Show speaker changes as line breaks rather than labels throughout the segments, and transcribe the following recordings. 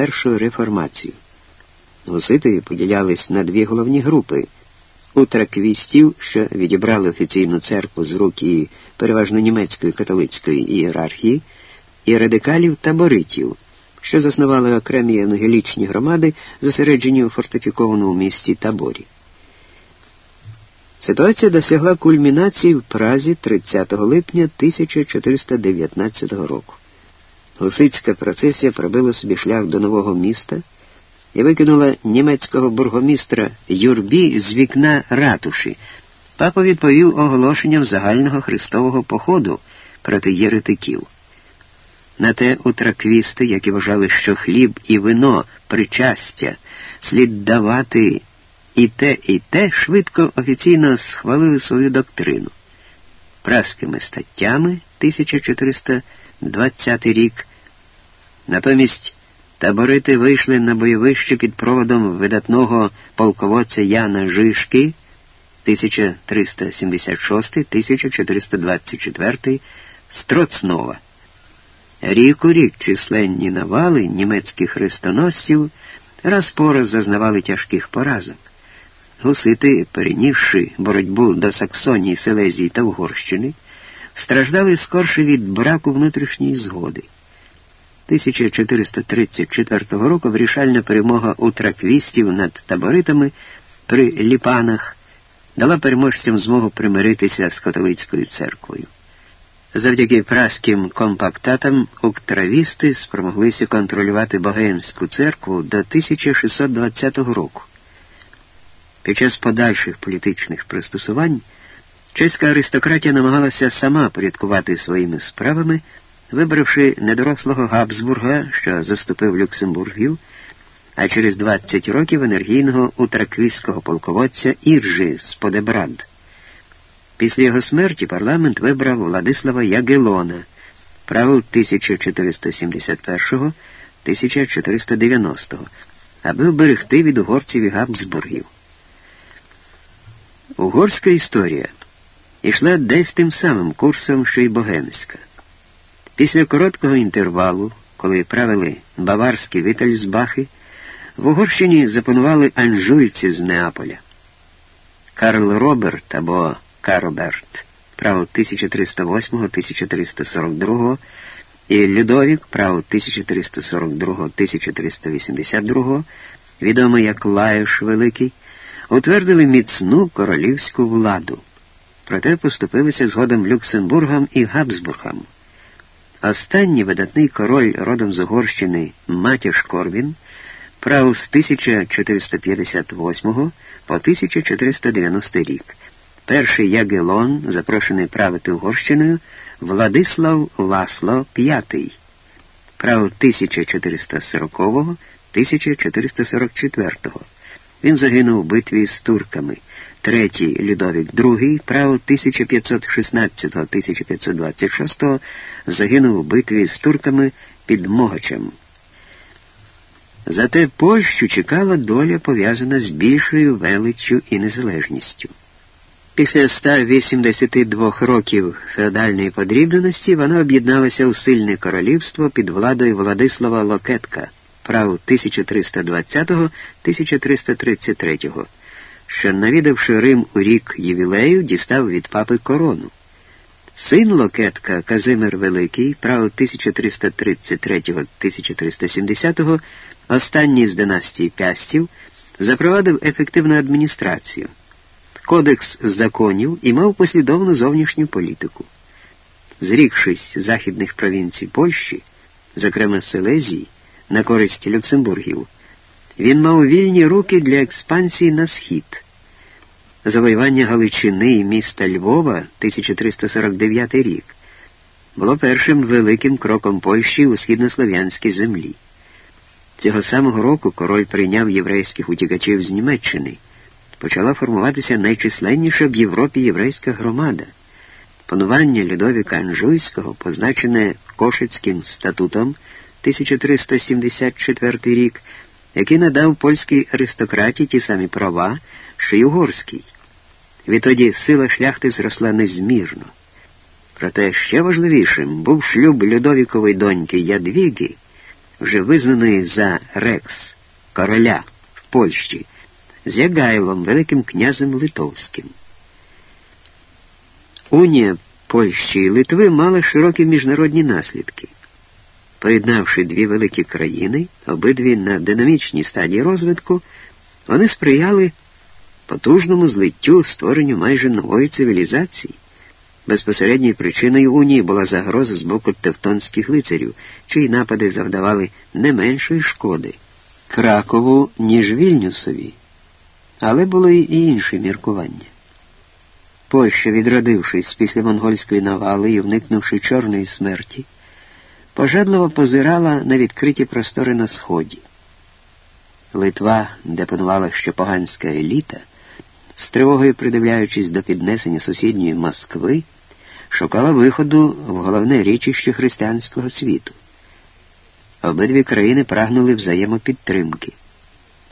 першу реформацію. Гусити поділялись на дві головні групи утраквістів, що відібрали офіційну церкву з рук і переважно німецької католицької ієрархії, і радикалів таборитів, що заснували окремі евангелічні громади, зосереджені у фортифікованому місті таборі. Ситуація досягла кульмінації в Празі 30 липня 1419 року. Гусицька процесія пробила собі шлях до нового міста і викинула німецького бургомістра Юрбі з вікна ратуші. Папа відповів оголошенням загального христового походу проти єретиків. На те утраквісти, які вважали, що хліб і вино, причастя, слід давати і те, і те, швидко офіційно схвалили свою доктрину. Праськими статтями 1420 рік. Натомість таборити вийшли на бойовище під проводом видатного полководця Яна Жишки 1376-1424 Строцнова. Рік у рік численні навали німецьких хрестоносців раз по раз зазнавали тяжких поразок. Гусити, перенісши боротьбу до Саксонії, Селезії та Угорщини, страждали скорше від браку внутрішньої згоди. 1434 року вирішальна перемога у траквістів над таборитами при Ліпанах дала переможцям змогу примиритися з католицькою церквою. Завдяки праським компактатам уктравісти спромоглися контролювати Богемську церкву до 1620 року. Під час подальших політичних пристосувань чеська аристократія намагалася сама порядкувати своїми справами, вибравши недорослого Габсбурга, що заступив Люксембургів, а через 20 років енергійного утраквістського полководця Іржи з Подебрад. Після його смерті парламент вибрав Владислава Ягелона, правил 1491-1490, аби вберегти від угорців і Габсбургів. Угорська історія йшла десь тим самим курсом, що й богемська. Після короткого інтервалу, коли правили баварські Вітальсбахи, в Угорщині запанували анжуйці з Неаполя. Карл Роберт або Кароберт, право 1308-1342 і Людовік, право 1342-1382, відомий як Лаєш Великий, утвердили міцну королівську владу, проте поступилися згодом Люксембургам і Габсбургам. Останній видатний король родом з Угорщини Матіш Корвін правив з 1458 по 1490 рік. Перший Ягелон, запрошений правити Угорщиною, Владислав Ласло V, правив 1440-1444. Він загинув у битві з турками. Третій Людовік II, право 1516-1526, загинув у битві з турками під Могачем. Зате Польщу чекала доля пов'язана з більшою величчю і незалежністю. Після 182 років феодальної подрібності вона об'єдналася у сильне королівство під владою Владислава Локетка прав 1320-1333, що, навідавши Рим у рік ювілею, дістав від папи корону. Син Локетка Казимир Великий, прав 1333-1370, останній з династії Пястів, запровадив ефективну адміністрацію, кодекс законів і мав послідовну зовнішню політику. Зрікшись західних провінцій Польщі, зокрема Селезії, на користь Люксембургів, він мав вільні руки для експансії на схід. Завоювання Галичини і міста Львова 1349 рік було першим великим кроком Польщі у східнослов'янській землі. Цього самого року король прийняв єврейських утікачів з Німеччини. Почала формуватися найчисленніша в Європі єврейська громада. Панування Людовіка Анжуйського, позначене Кошицьким статутом 1374 рік, який надав польській аристократії ті самі права, що й угорській. Відтоді сила шляхти зросла незмірно. Проте ще важливішим був шлюб Людовікової доньки Ядвіги вже визнаної за Рекс, короля в Польщі, з Ягайлом, Великим князем Литовським. Унія Польщі і Литви мала широкі міжнародні наслідки. Поєднавши дві великі країни, обидві на динамічній стадії розвитку, вони сприяли потужному злиттю створенню майже нової цивілізації. Безпосередньою причиною унії була загроза з боку тевтонських лицарів, чиї напади завдавали не меншої шкоди Кракову, ніж Вільнюсові. Але були і інші міркування. Польща, відродившись після монгольської навали і вникнувши чорної смерті, пожадливо позирала на відкриті простори на сході. Литва, де панувала ще поганська еліта, з тривогою придивляючись до піднесення сусідньої Москви, шукала виходу в головне річище християнського світу. Обидві країни прагнули взаємопідтримки.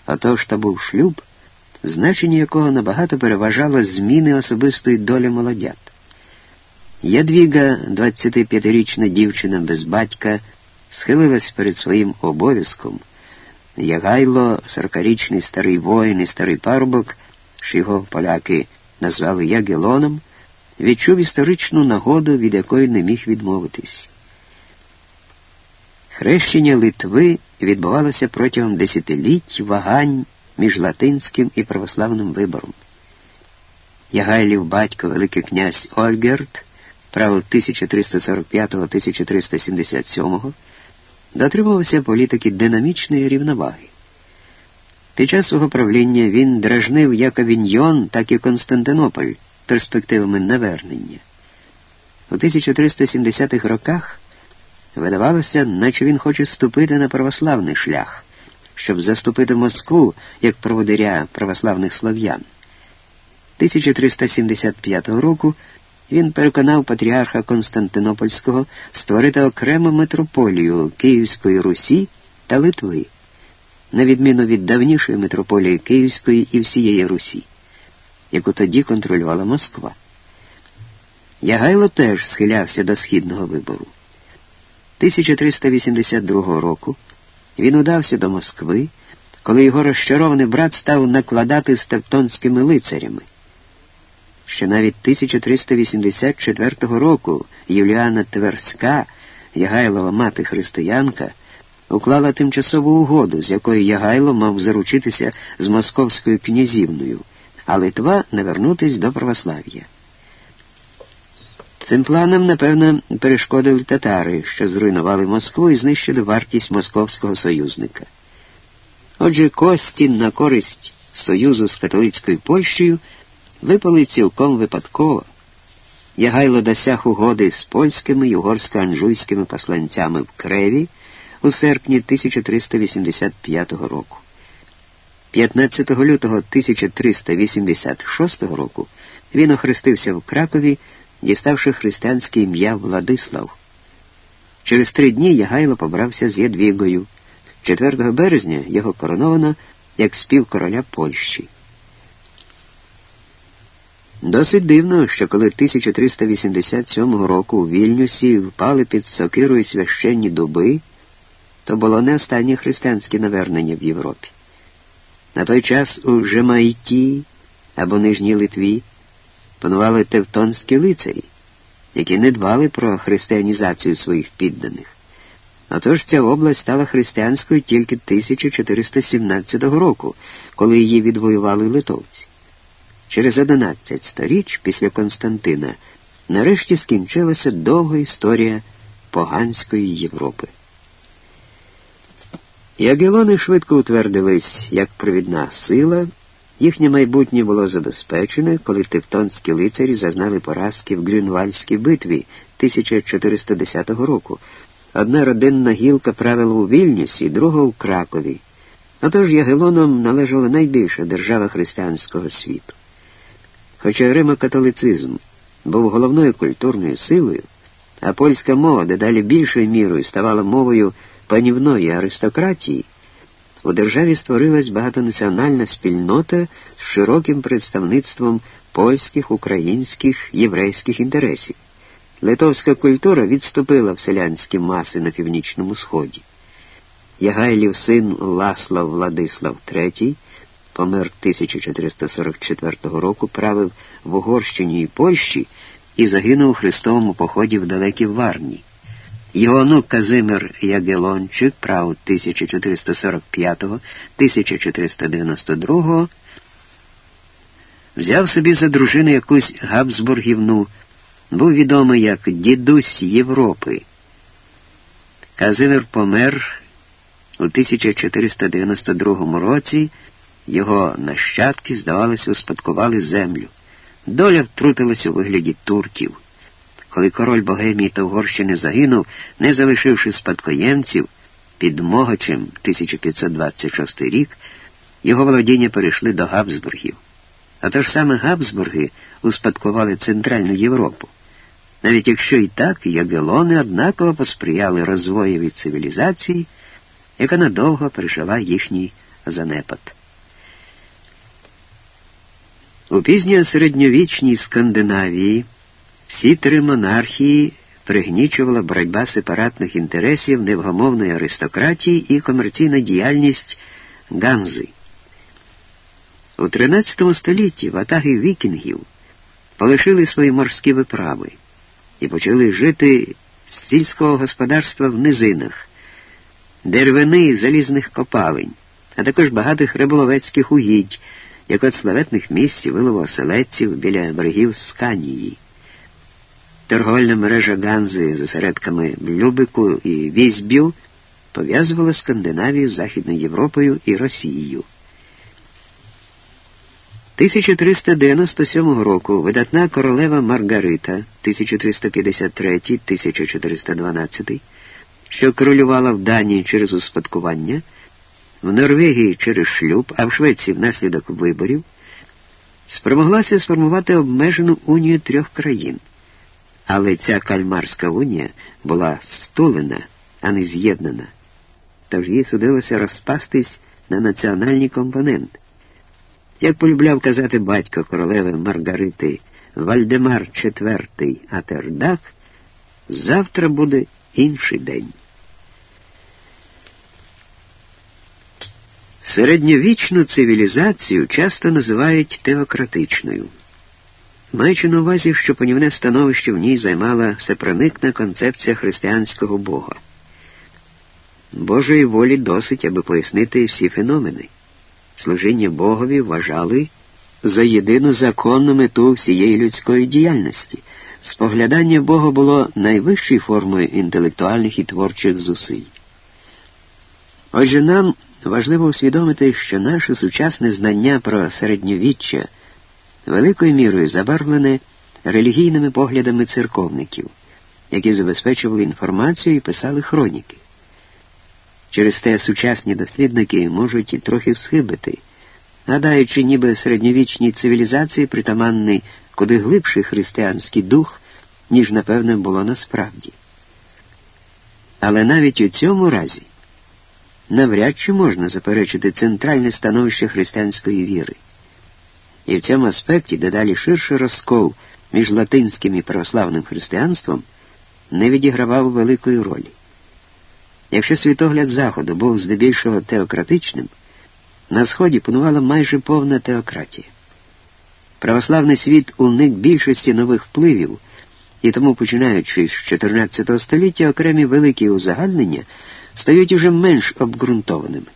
Отож то був шлюб, значення якого набагато переважало зміни особистої долі молодят. Ядвіга, 25-річна дівчина без батька, схилилась перед своїм обов'язком. Ягайло, 40-річний старий воїн і старий парубок, що його поляки назвали Ягелоном, відчув історичну нагоду, від якої не міг відмовитись. Хрещення Литви відбувалося протягом десятиліть вагань між латинським і православним вибором. Ягайлів батько Великий князь Ольгерт, правил 1345-1377, дотримувався політики динамічної рівноваги. Під час свого правління він дражнив як Авіньйон, так і Константинополь перспективами навернення. У 1370-х роках видавалося, наче він хоче ступити на православний шлях, щоб заступити Москву як проводиря православних слов'ян. 1375 року він переконав патріарха Константинопольського створити окрему митрополію Київської Русі та Литви, на відміну від давнішої митрополії Київської і всієї Русі, яку тоді контролювала Москва. Ягайло теж схилявся до східного вибору. 1382 року він удався до Москви, коли його розчарований брат став накладати з тевтонськими лицарями. Ще навіть 1384 року Юліана Тверська, Ягайлова мати християнка, уклала тимчасову угоду, з якою Ягайло мав заручитися з московською князівною, а Литва навернутись до православ'я. Цим планам, напевно, перешкодили татари, що зруйнували Москву і знищили вартість московського союзника. Отже, Костін на користь союзу з католицькою Польщею випали цілком випадково. Ягайло досяг угоди з польськими й угорсько-анжуйськими посланцями в Креві у серпні 1385 року. 15 лютого 1386 року він охрестився в Кракові, діставши християнське ім'я Владислав. Через три дні Ягайло побрався з Ядвігою. 4 березня його короновано як спів короля Польщі. Досить дивно, що коли 1387 року у Вільнюсі впали під сокирою священні дуби, то було не останнє християнське навернення в Європі. На той час у Жемайті або Нижній Литві панували тевтонські лицарі, які не дбали про християнізацію своїх підданих. Отож ця область стала християнською тільки 1417 року, коли її відвоювали литовці. Через 11 сторіч після Константина нарешті скінчилася довга історія поганської Європи. Ягелони швидко утвердились як провідна сила, їхнє майбутнє було забезпечене, коли тевтонські лицарі зазнали поразки в Грюнвальській битві 1410 року. Одна родинна гілка правила у Вільнюсі, друга у Кракові. Отож Ягелонам належала найбільша держава християнського світу. Хоча римокатолицизм був головною культурною силою, а польська мова дедалі більшою мірою ставала мовою панівної аристократії, у державі створилась багатонаціональна спільнота з широким представництвом польських, українських, єврейських інтересів. Литовська культура відступила в селянські маси на північному сході. Ягайлів син Ласлав Владислав III, помер 1444 року, правив в Угорщині і Польщі і загинув у Христовому поході в далекій Варні. Його онук Казимир Ягелончик, прав 1445-1492, взяв собі за дружину якусь Габсбургівну, був відомий як дідусь Європи. Казимир помер у 1492 році, його нащадки, здавалося, успадкували землю. Доля втрутилася у вигляді турків. Коли король Богемії та Угорщини загинув, не залишивши спадкоємців, під Могочем 1526 рік, його володіння перейшли до Габсбургів. А то ж саме Габсбурги успадкували Центральну Європу. Навіть якщо і так, ягелони однаково посприяли розвоєві цивілізації, яка надовго пережила їхній занепад. У пізньо середньовічній Скандинавії всі три монархії пригнічувала боротьба сепаратних інтересів невгомовної аристократії і комерційна діяльність Ганзи. У 13 столітті ватаги вікінгів полишили свої морські виправи і почали жити з сільського господарства в низинах, деревини залізних копалень, а також багатих риболовецьких угідь, як от славетних місць вилово оселедців біля берегів Сканії. Торговельна мережа Ганзи з осередками Любику і Візбю пов'язувала Скандинавію Західною Європою і Росією. 1397 року видатна королева Маргарита 1353-1412, що королювала в Данії через успадкування, в Норвегії через шлюб, а в Швеції внаслідок виборів, спромоглася сформувати обмежену унію трьох країн. Але ця кальмарська унія була стулена, а не з'єднана, тож їй судилося розпастись на національні компоненти. Як полюбляв казати батько королеви Маргарити Вальдемар IV Атердак, завтра буде інший день. Середньовічну цивілізацію часто називають теократичною, маючи на увазі, що панівне становище в ній займала всепроникна концепція християнського Бога. Божої волі досить, аби пояснити всі феномени служіння Богові вважали за єдину законну мету всієї людської діяльності. Споглядання Бога було найвищою формою інтелектуальних і творчих зусиль. Отже, нам важливо усвідомити, що наше сучасне знання про середньовіччя великою мірою забарвлене релігійними поглядами церковників, які забезпечували інформацію і писали хроніки. Через те сучасні дослідники можуть і трохи схибити, гадаючи, ніби середньовічній цивілізації притаманний куди глибший християнський дух, ніж, напевне, було насправді. Але навіть у цьому разі навряд чи можна заперечити центральне становище християнської віри. І в цьому аспекті дедалі ширший розкол між латинським і православним християнством не відігравав великої ролі. Якщо світогляд Заходу був здебільшого теократичним, на Сході панувала майже повна теократія. Православний світ уник більшості нових впливів, і тому, починаючи з 14 століття, окремі великі узагальнення стають уже менш обґрунтованими.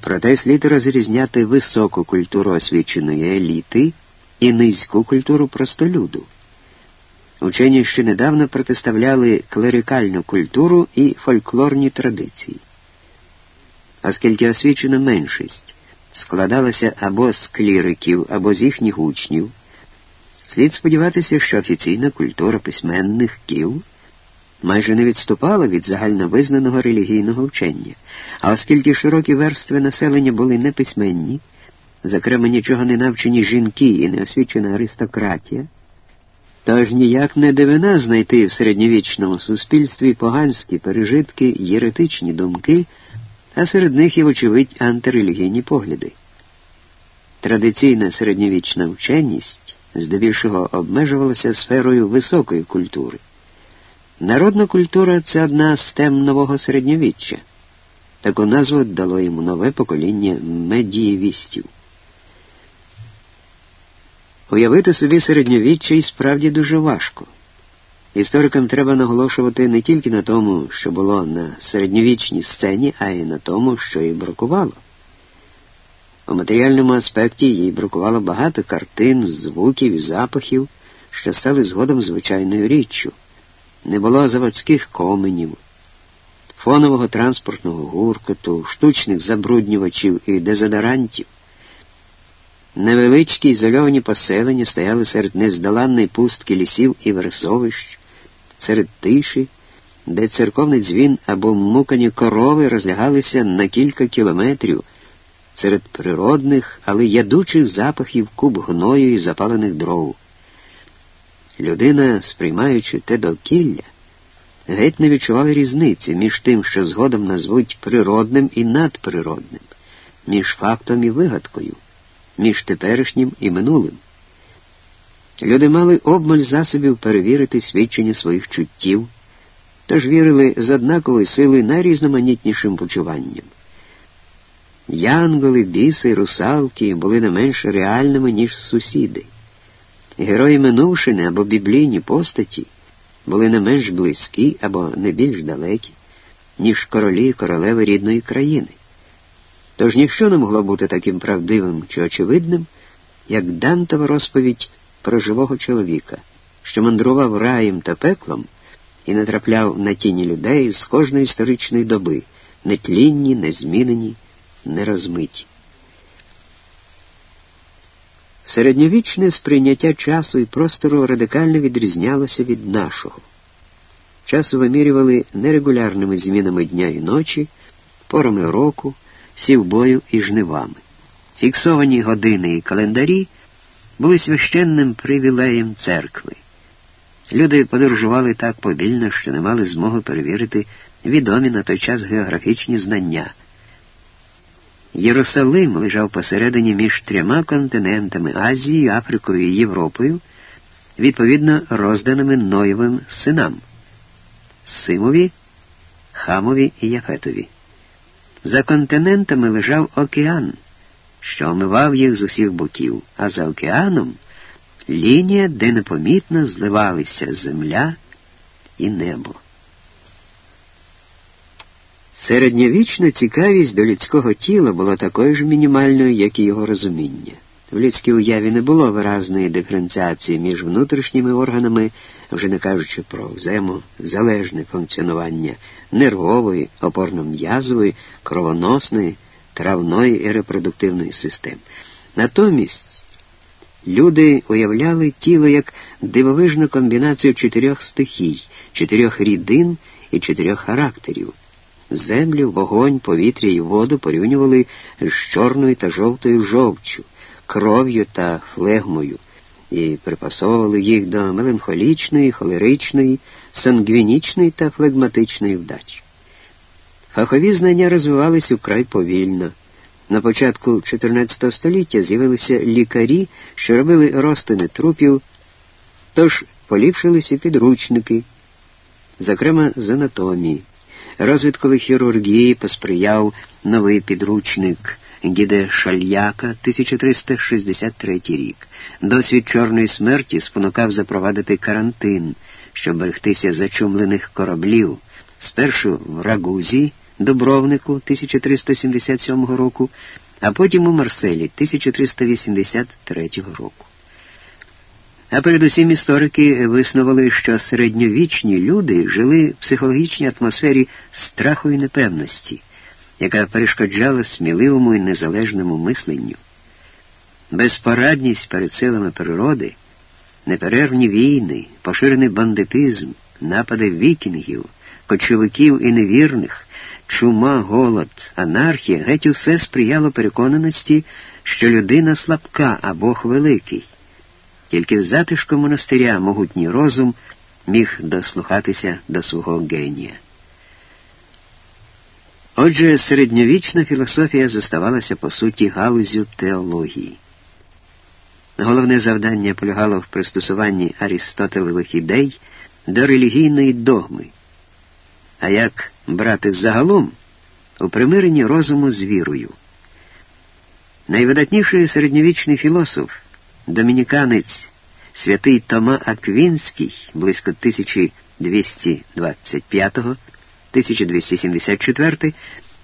Проте слід розрізняти високу культуру освіченої еліти і низьку культуру простолюду. Учені ще недавно протиставляли клерикальну культуру і фольклорні традиції. Оскільки освічена меншість складалася або з кліриків, або з їхніх учнів, слід сподіватися, що офіційна культура письменних кіл майже не відступала від загальновизнаного релігійного вчення, а оскільки широкі верстви населення були неписьменні, зокрема нічого не навчені жінки і неосвічена аристократія, Тож ніяк не дивина знайти в середньовічному суспільстві поганські пережитки, єретичні думки, а серед них і, вочевидь, антирелігійні погляди. Традиційна середньовічна вченість здебільшого обмежувалася сферою високої культури. Народна культура це одна з тем нового середньовіччя. Таку назву дало йому нове покоління медієвістів. Уявити собі середньовіччя і справді дуже важко. Історикам треба наголошувати не тільки на тому, що було на середньовічній сцені, а й на тому, що їй бракувало. У матеріальному аспекті їй бракувало багато картин, звуків і запахів, що стали згодом звичайною річчю. Не було заводських коменів, фонового транспортного гуркоту, штучних забруднювачів і дезодорантів. Невеличкі ізольовані поселення стояли серед нездоланної пустки лісів і вересовищ, серед тиші, де церковний дзвін або мукані корови розлягалися на кілька кілометрів, серед природних, але ядучих запахів куб гною і запалених дров. Людина, сприймаючи те довкілля, геть не відчувала різниці між тим, що згодом назвуть природним і надприродним, між фактом і вигадкою, між теперішнім і минулим. Люди мали обмаль засобів перевірити свідчення своїх чуттів, тож вірили з однаковою силою найрізноманітнішим почуванням. Янголи, біси, русалки були не менш реальними, ніж сусіди. Герої минувшини або біблійні постаті були не менш близькі або не більш далекі, ніж королі і королеви рідної країни. Тож ніщо не могло бути таким правдивим чи очевидним, як Дантова розповідь про живого чоловіка, що мандрував раєм та пеклом і натрапляв на тіні людей з кожної історичної доби, нетлінні, незмінені, нерозмиті. Середньовічне сприйняття часу і простору радикально відрізнялося від нашого. Часу вимірювали нерегулярними змінами дня і ночі, порами року, сівбою і жнивами. Фіксовані години і календарі були священним привілеєм церкви. Люди подорожували так повільно, що не мали змоги перевірити відомі на той час географічні знання. Єрусалим лежав посередині між трьома континентами Азією, Африкою і Європою, відповідно розданими Ноєвим синам Симові, Хамові і Яфетові. За континентами лежав океан, що омивав їх з усіх боків, а за океаном лінія, де непомітно зливалися земля і небо. Середньовічна цікавість до людського тіла була такою ж мінімальною, як і його розуміння. В людській уяві не було виразної диференціації між внутрішніми органами, вже не кажучи про взаємозалежне функціонування нервової, опорно-м'язової, кровоносної, травної і репродуктивної систем. Натомість люди уявляли тіло як дивовижну комбінацію чотирьох стихій, чотирьох рідин і чотирьох характерів. Землю, вогонь, повітря і воду порівнювали з чорною та жовтою жовчю, кров'ю та флегмою і припасовували їх до меланхолічної, холеричної, сангвінічної та флегматичної вдачі. Фахові знання розвивались украй повільно. На початку XIV століття з'явилися лікарі, що робили розтини трупів, тож поліпшилися підручники, зокрема з анатомії. Розвиткові хірургії посприяв новий підручник Гіде Шальяка 1363 рік. Досвід чорної смерті спонукав запровадити карантин, щоб берегтися зачумлених кораблів, спершу в Рагузі, Дубровнику 1377 року, а потім у Марселі 1383 року. А передусім історики виснували, що середньовічні люди жили в психологічній атмосфері страху і непевності, яка перешкоджала сміливому і незалежному мисленню. Безпорадність перед силами природи, неперервні війни, поширений бандитизм, напади вікінгів, кочовиків і невірних, чума, голод, анархія геть усе сприяло переконаності, що людина слабка а Бог великий. Тільки в затишку монастиря могутній розум міг дослухатися до свого генія. Отже, середньовічна філософія зоставалася по суті галузю теології. Головне завдання полягало в пристосуванні Арістотелевих ідей до релігійної догми, а як брати загалом у примиренні розуму з вірою. Найвидатніший середньовічний філософ, домініканець святий Тома Аквінський близько 1225-1274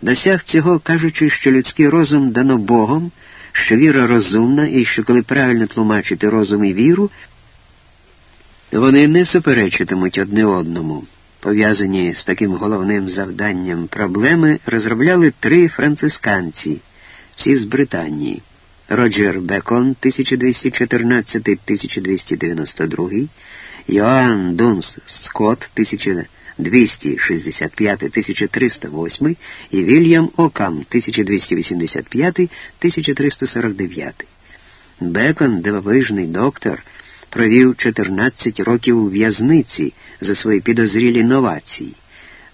досяг цього, кажучи, що людський розум дано Богом, що віра розумна і що коли правильно тлумачити розум і віру, вони не суперечитимуть одне одному. Пов'язані з таким головним завданням проблеми розробляли три францисканці, всі з Британії. Роджер Бекон 1214-1292, Йоанн Дунс Скотт 1265-1308 і Вільям Окам 1285-1349. Бекон, дивовижний доктор, провів 14 років у в'язниці за свої підозрілі новації.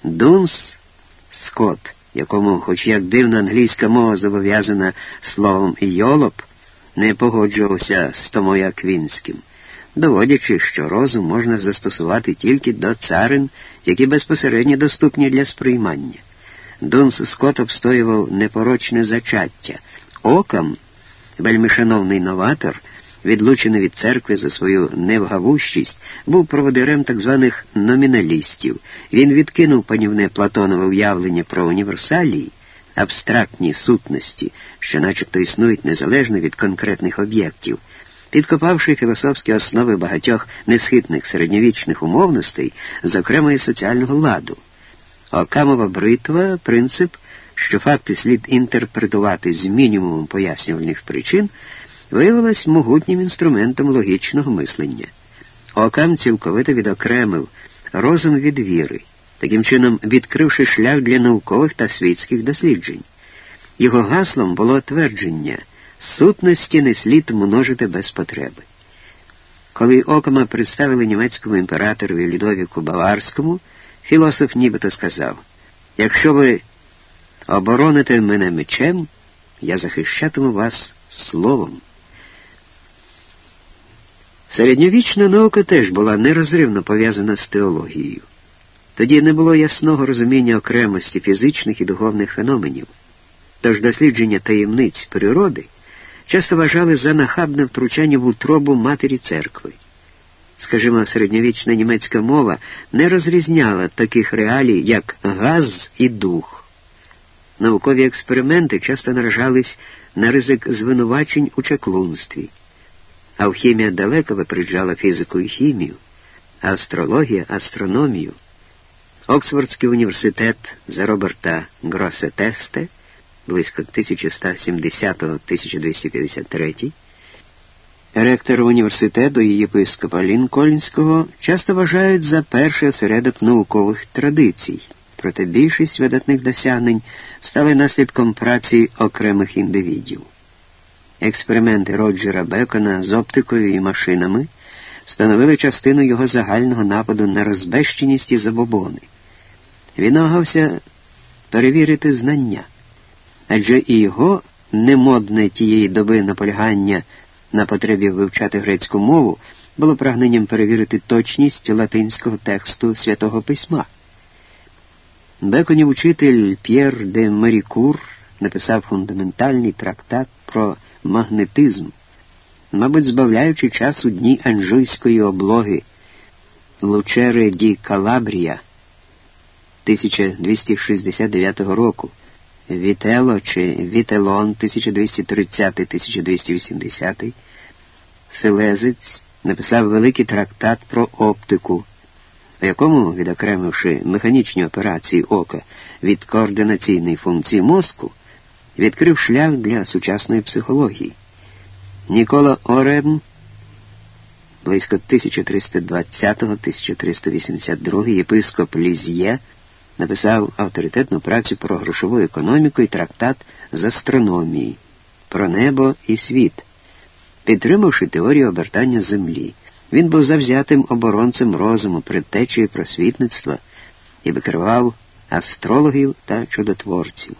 Дунс Скотт якому, хоч як дивна англійська мова зобов'язана словом йолоп, не погоджувався з Томою Аквінським, доводячи, що розум можна застосувати тільки до царин, які безпосередньо доступні для сприймання. Дунс Скотт обстоював непорочне зачаття. Окам, вельми шановний новатор, відлучений від церкви за свою невгавущість, був проводирем так званих номіналістів. Він відкинув панівне Платонове уявлення про універсалії, абстрактні сутності, що начебто існують незалежно від конкретних об'єктів. Підкопавши філософські основи багатьох несхитних середньовічних умовностей, зокрема і соціального ладу. Окамова бритва принцип, що факти слід інтерпретувати з мінімумом пояснювальних причин виявилась могутнім інструментом логічного мислення. Окам цілковито відокремив розум від віри, таким чином відкривши шлях для наукових та світських досліджень. Його гаслом було твердження сутності не слід множити без потреби. Коли Окама представили німецькому імператорові Людовіку Баварському, філософ нібито сказав: якщо ви обороните мене мечем, я захищатиму вас словом. Середньовічна наука теж була нерозривно пов'язана з теологією. Тоді не було ясного розуміння окремості фізичних і духовних феноменів, тож дослідження таємниць природи часто вважали за нахабне втручання в утробу матері церкви. Скажімо, середньовічна німецька мова не розрізняла таких реалій, як газ і дух. Наукові експерименти часто наражались на ризик звинувачень у чаклунстві. Алхімія далеко випереджала фізику і хімію, а астрологія астрономію. Оксфордський університет за Роберта Гросе Тесте близько 1170-1253, ректор університету і єпископа Лінкольнського часто вважають за перший осередок наукових традицій, проте більшість видатних досягнень стали наслідком праці окремих індивідів. Експерименти Роджера Бекона з оптикою і машинами становили частину його загального нападу на розбещеність і забобони. Він намагався перевірити знання, адже і його немодне тієї доби наполягання на потребі вивчати грецьку мову було прагненням перевірити точність латинського тексту святого письма. Беконів учитель П'єр де Мерікур написав фундаментальний трактат про магнетизм, мабуть, збавляючи час у дні анжуйської облоги Лучере ді Калабрія 1269 року, Вітело чи Вітелон 1230-1280, Селезець написав великий трактат про оптику, у якому, відокремивши механічні операції ока від координаційної функції мозку, відкрив шлях для сучасної психології. Нікола Орем близько 1320-1382 єпископ Ліз'є написав авторитетну працю про грошову економіку і трактат з астрономії, про небо і світ, підтримавши теорію обертання Землі. Він був завзятим оборонцем розуму, предтечею просвітництва і викривав астрологів та чудотворців.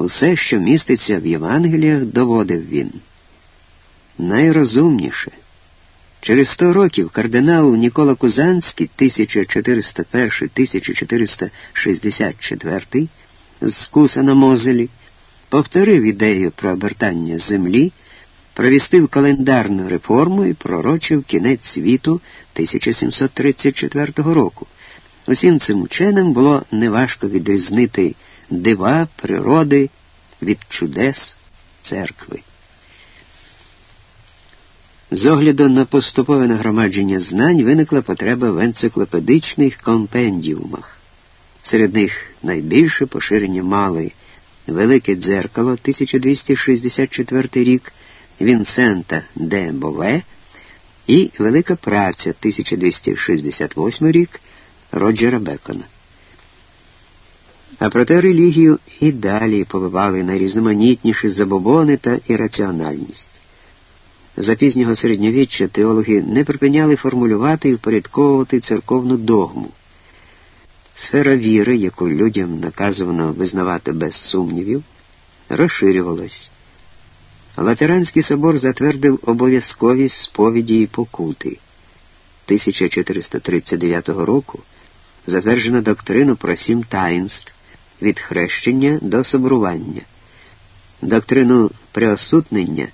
Усе, що міститься в Євангеліях, доводив він. Найрозумніше, Через сто років кардинал Нікола Кузанський 1401-1464 з Куса на Мозелі повторив ідею про обертання землі, провістив календарну реформу і пророчив кінець світу 1734 року. Усім цим ученим було неважко відрізнити дива природи від чудес церкви. З огляду на поступове нагромадження знань виникла потреба в енциклопедичних компендіумах. Серед них найбільше поширення мали Велике дзеркало 1264 рік Вінсента де Бове і Велика праця 1268 рік Роджера Бекона. А проте релігію і далі повивали найрізноманітніші забобони та ірраціональність. За пізнього середньовіччя теологи не припиняли формулювати і впорядковувати церковну догму. Сфера віри, яку людям наказувано визнавати без сумнівів, розширювалась. Латеранський собор затвердив обов'язковість сповіді і покути. 1439 року затверджено доктрину про сім таїнств від хрещення до соборування, доктрину преосутнення,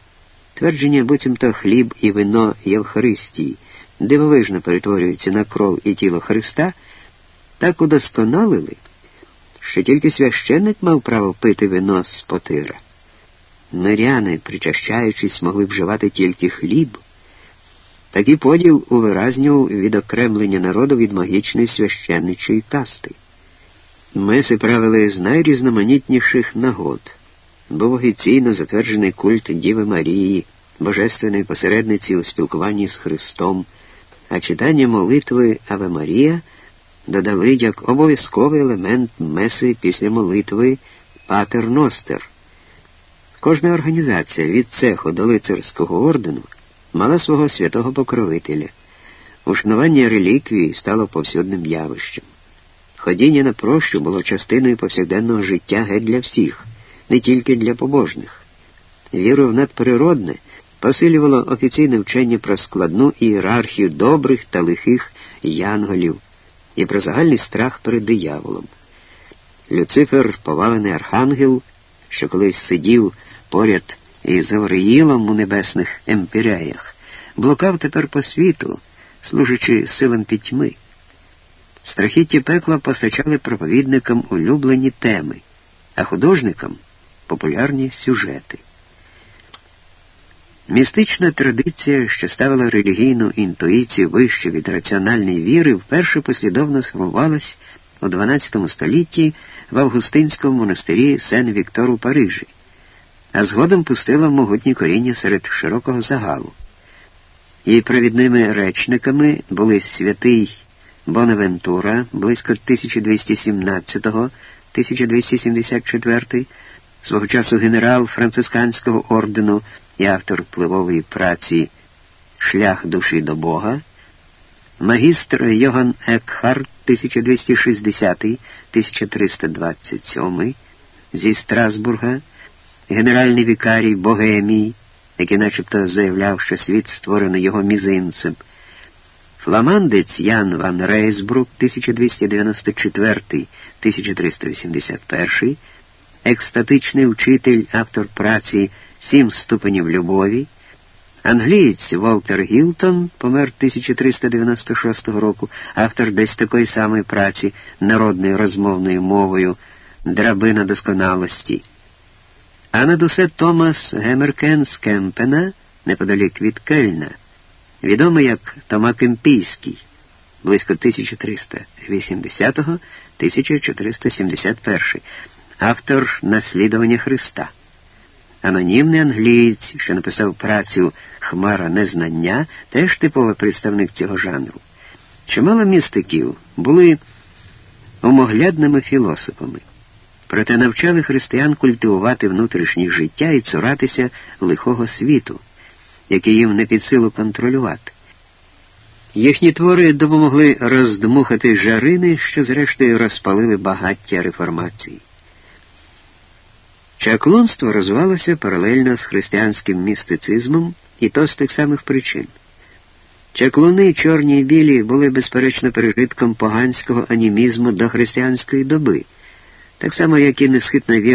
твердження, буцімто хліб і вино Євхаристії, дивовижно перетворюються на кров і тіло Христа так удосконалили, що тільки священник мав право пити вино з потира. Миряни, причащаючись, могли вживати тільки хліб. Такий поділ увиразнював відокремлення народу від магічної священничої касти. Меси правили з найрізноманітніших нагод. Був офіційно затверджений культ Діви Марії, божественної посередниці у спілкуванні з Христом, а читання молитви Аве Марія – додали як обов'язковий елемент меси після молитви Патер Ностер. Кожна організація від цеху до лицарського ордену мала свого святого покровителя. Ушанування реліквії стало повсюдним явищем. Ходіння на прощу було частиною повсякденного життя геть для всіх, не тільки для побожних. Віру в надприродне посилювало офіційне вчення про складну ієрархію добрих та лихих янголів, і про загальний страх перед дияволом. Люцифер, повалений архангел, що колись сидів поряд із Гавриїлом у небесних емпіряях, блукав тепер по світу, служачи силам пітьми. Страхітті пекла постачали проповідникам улюблені теми, а художникам популярні сюжети. Містична традиція, що ставила релігійну інтуїцію вище від раціональної віри, вперше послідовно сформувалась у XII столітті в Августинському монастирі Сен-Віктор у Парижі, а згодом пустила могутні коріння серед широкого загалу. Її провідними речниками були святий Бонавентура близько 1217-1274, свого часу генерал францисканського ордену і автор впливової праці Шлях душі до Бога, магістр Йоган Екхарт 1260-1327 зі Страсбурга, генеральний вікарій Богемії, який начебто заявляв, що світ створений його мізинцем, фламандець Ян Ван Рейсбрук 1294-1381, екстатичний вчитель, автор праці Сім ступенів любові. Англієць Волтер Гілтон помер 1396 року, автор десь такої самої праці народною розмовною мовою Драбина досконалості. А над усе Томас Гемеркен з Кемпена, неподалік від Кельна, відомий як Тома Кемпійський, близько 1380-1471, автор наслідування Христа. Анонімний англієць, що написав працю Хмара незнання, теж типовий представник цього жанру. Чимало містиків були омоглядними філософами, проте навчали християн культивувати внутрішнє життя і цуратися лихого світу, який їм не під силу контролювати. Їхні твори допомогли роздмухати жарини, що зрештою розпалили багаття реформації. Чаклунство розвивалося паралельно з християнським містицизмом і то з тих самих причин. Чаклуни чорні і білі були безперечно пережитком поганського анімізму до християнської доби, так само, як і несхитна віра